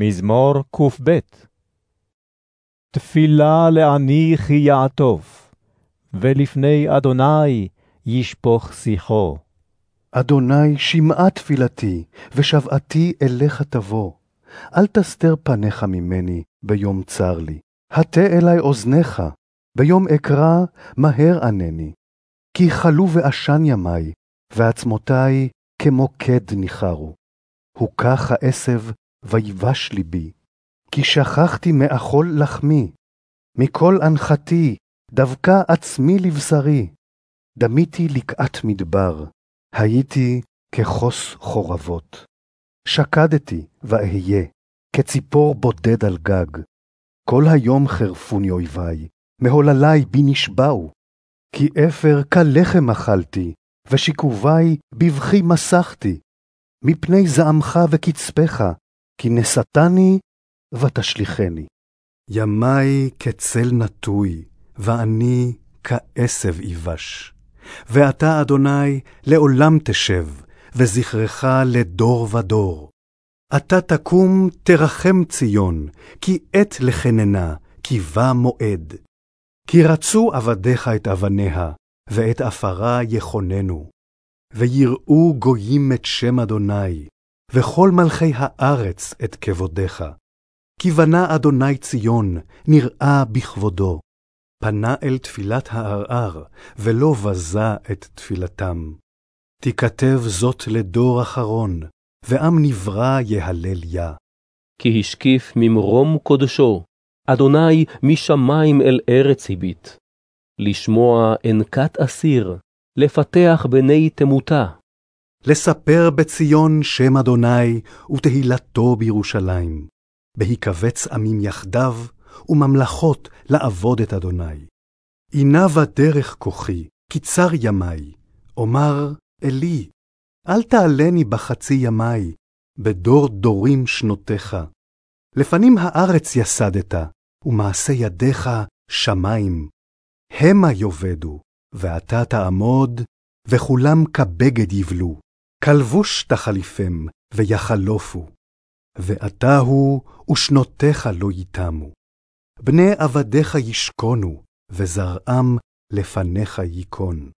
מזמור קב תפילה לעני כי יעטוף, ולפני אדוני ישפוך שיחו. אדוני שמעה תפילתי, ושוועתי אליך תבוא. אל תסתר פניך ממני ביום צר לי. הטה אלי אוזניך, ביום אקרא מהר ענני. כי כלו ועשן ימי, ועצמותי כמו קד ניחרו. הוכח העשב, ויבש ליבי. כי שכחתי מאכול לחמי, מכל אנחתי, דווקא עצמי לבשרי. דמיתי לקעת מדבר, הייתי כחוס חורבות. שקדתי ואהיה, כציפור בודד על גג. כל היום חרפוני אויבי, מהוללי בי נשבעו. כי אפר כלחם אכלתי, ושיקובי בבכי מסכתי. מפני זעמך וקצפך, כי נשאתני ותשליכני. ימי כצל נטוי, ואני כעשב יבש. ואתה, אדוני, לעולם תשב, וזכרך לדור ודור. אתה תקום תרחם ציון, כי עת לחננה, כי בא מועד. כי רצו עבדיך את אבניה, ואת עפרה יכוננו. ויראו גויים את שם אדוני, וכל מלכי הארץ את כבודך. כי בנה אדוני ציון, נראה בכבודו. פנה אל תפילת הערער, ולא בזה את תפילתם. תיכתב זאת לדור אחרון, ועם נברא יהלל יה. כי השקיף ממרום קודשו, אדוני משמים אל ארץ הביט. לשמוע אנקת אסיר, לפתח בני תמותה. לספר בציון שם אדוני, ותהילתו בירושלים. בהיקבץ עמים יחדיו, וממלכות לעבוד את אדוני. עינה דרך כוחי, קיצר ימי, אומר אלי, אל תעלני בחצי ימי, בדור דורים שנותיך. לפנים הארץ יסדת, ומעשה ידיך שמים. המה יאבדו, ואתה תעמוד, וכולם כבגד יבלו, כלבוש תחליפם, ויחלופו. ואתה הוא, ושנותיך לא ייתמו. בני עבדיך ישכונו, וזרעם לפניך ייכון.